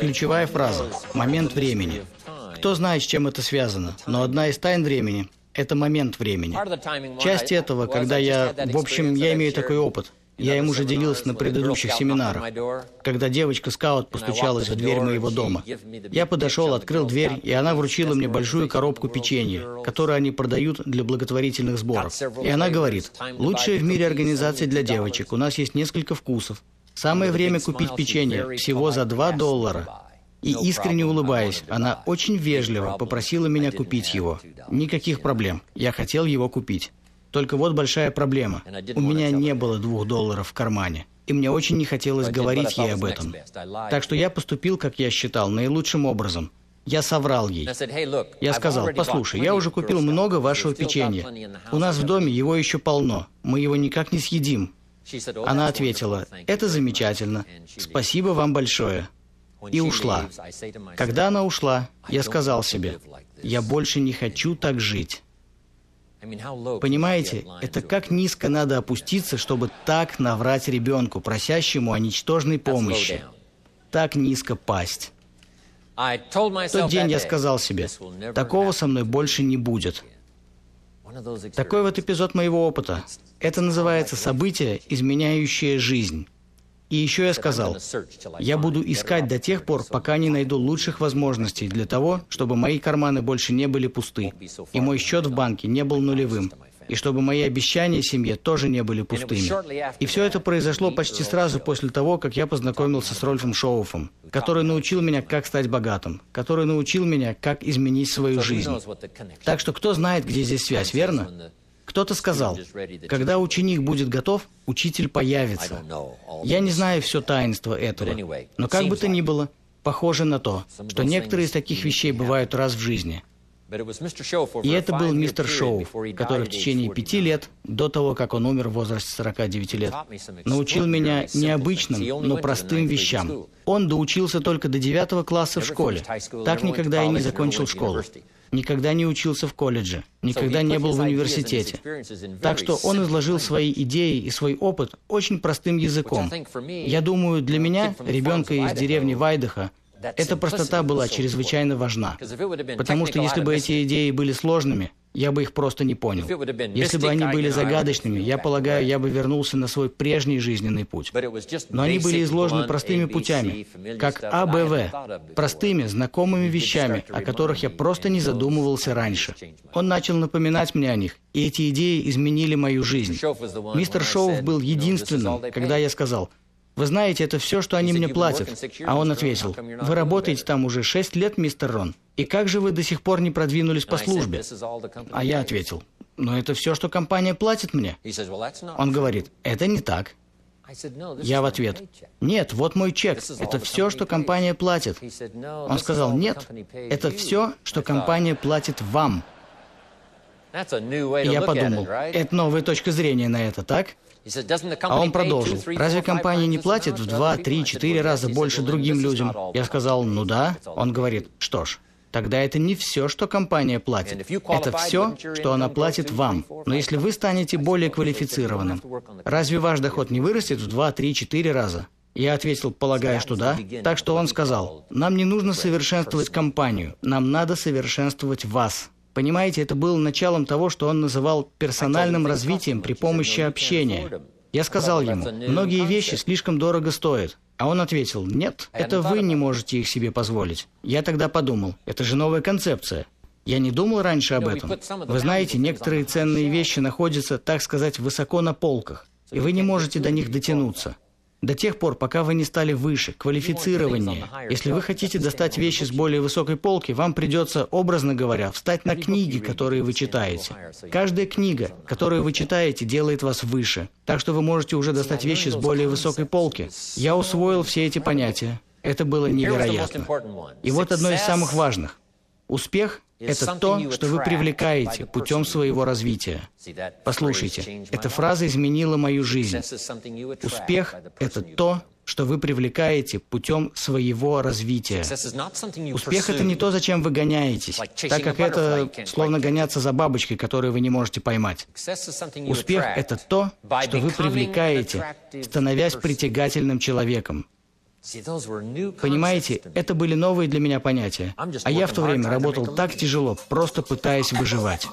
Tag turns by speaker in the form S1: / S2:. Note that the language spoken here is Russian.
S1: Ключевая фраза – момент времени. Кто знает, с чем это связано, но одна из тайн времени – это момент времени. Часть этого, когда я... В общем, я имею такой опыт. Я им уже делился на предыдущих семинарах, когда девочка-скаут постучалась в дверь моего дома. Я подошел, открыл дверь, и она вручила мне большую коробку печенья, которую они продают для благотворительных сборов. И она говорит, лучшая в мире организация для девочек, у нас есть несколько вкусов. Самое время купить печенье, всего за 2 доллара. И искренне улыбаясь, она очень вежливо попросила меня купить его. Никаких проблем, я хотел его купить. Только вот большая проблема. У меня не было двух долларов в кармане. И мне очень не хотелось говорить ей об этом. Так что я поступил, как я считал, наилучшим образом. Я соврал ей. Я сказал, послушай, я уже купил много вашего печенья. У нас в доме его еще полно. Мы его никак не съедим. Она ответила, это замечательно. Спасибо вам большое. И ушла. Когда она ушла, я сказал себе, я больше не хочу так жить. Понимаете, это как низко надо опуститься, чтобы так наврать ребенку, просящему о ничтожной помощи. Так низко пасть. В тот день я сказал себе, такого со мной больше не будет. Такой вот эпизод моего опыта. Это называется событие, изменяющее жизнь. И еще я сказал, я буду искать до тех пор, пока не найду лучших возможностей для того, чтобы мои карманы больше не были пусты, и мой счет в банке не был нулевым, и чтобы мои обещания семье тоже не были пустыми. И все это произошло почти сразу после того, как я познакомился с Рольфом Шоуфом, который научил меня, как стать богатым, который научил меня, как изменить свою жизнь. Так что кто знает, где здесь связь, верно? Кто-то сказал, когда ученик будет готов, учитель появится. Я не знаю все таинство этого, но как бы то ни было, похоже на то, что некоторые из таких вещей бывают раз в жизни. И это был мистер Шоу, который в течение пяти лет, до того, как он умер в возрасте 49 лет, научил меня необычным, но простым вещам. Он доучился только до девятого класса в школе. Так никогда и не закончил школу никогда не учился в колледже, никогда не был в университете. Так что он изложил свои идеи и свой опыт очень простым языком. Я думаю, для меня, ребенка из деревни Вайдаха, эта простота была чрезвычайно важна. Потому что если бы эти идеи были сложными, я бы их просто не понял. Если бы они были загадочными, я полагаю, я бы вернулся на свой прежний жизненный путь. Но они были изложены простыми путями, как АБВ, простыми, знакомыми вещами, о которых я просто не задумывался раньше. Он начал напоминать мне о них, и эти идеи изменили мою жизнь. Мистер Шоуф был единственным, когда я сказал, вы знаете, это все, что они мне платят. А он ответил, вы работаете там уже шесть лет, мистер Рон. И как же вы до сих пор не продвинулись по службе? А я ответил, но это все, что компания платит мне. Он говорит, это не так. Я в ответ, нет, вот мой чек, это все, что компания платит. Он сказал, нет, это все, что компания платит вам. И я подумал, это новая точка зрения на это, так? А он продолжил. Разве компания не платит в два, три, четыре раза больше другим людям? Я сказал, ну да. Он говорит, что ж, Тогда это не все, что компания платит. Это все, что она платит вам. Но если вы станете более квалифицированным, разве ваш доход не вырастет в 2, 3, 4 раза? Я ответил, полагая, что да. Так что он сказал, нам не нужно совершенствовать компанию, нам надо совершенствовать вас. Понимаете, это было началом того, что он называл персональным развитием при помощи общения. Я сказал ему, многие вещи слишком дорого стоят. А он ответил, нет, это вы не можете их себе позволить. Я тогда подумал, это же новая концепция. Я не думал раньше об этом. Вы знаете, некоторые ценные вещи находятся, так сказать, высоко на полках, и вы не можете до них дотянуться. До тех пор, пока вы не стали выше, квалифицированнее. Если вы хотите достать вещи с более высокой полки, вам придется, образно говоря, встать на книги, которые вы читаете. Каждая книга, которую вы читаете, делает вас выше. Так что вы можете уже достать вещи с более высокой полки. Я усвоил все эти понятия. Это было невероятно. И вот одно из самых важных. Успех это то, что вы привлекаете путем своего развития. Послушайте, эта фраза изменила мою жизнь. Успех – это то, что вы привлекаете путем своего развития. Успех – это не то, зачем вы гоняетесь, так как это словно гоняться за бабочкой, которую вы не можете поймать. Успех – это то, что вы привлекаете, становясь притягательным человеком. Понимаете, это были новые для меня понятия. А я в то время работал так тяжело, просто пытаясь выживать.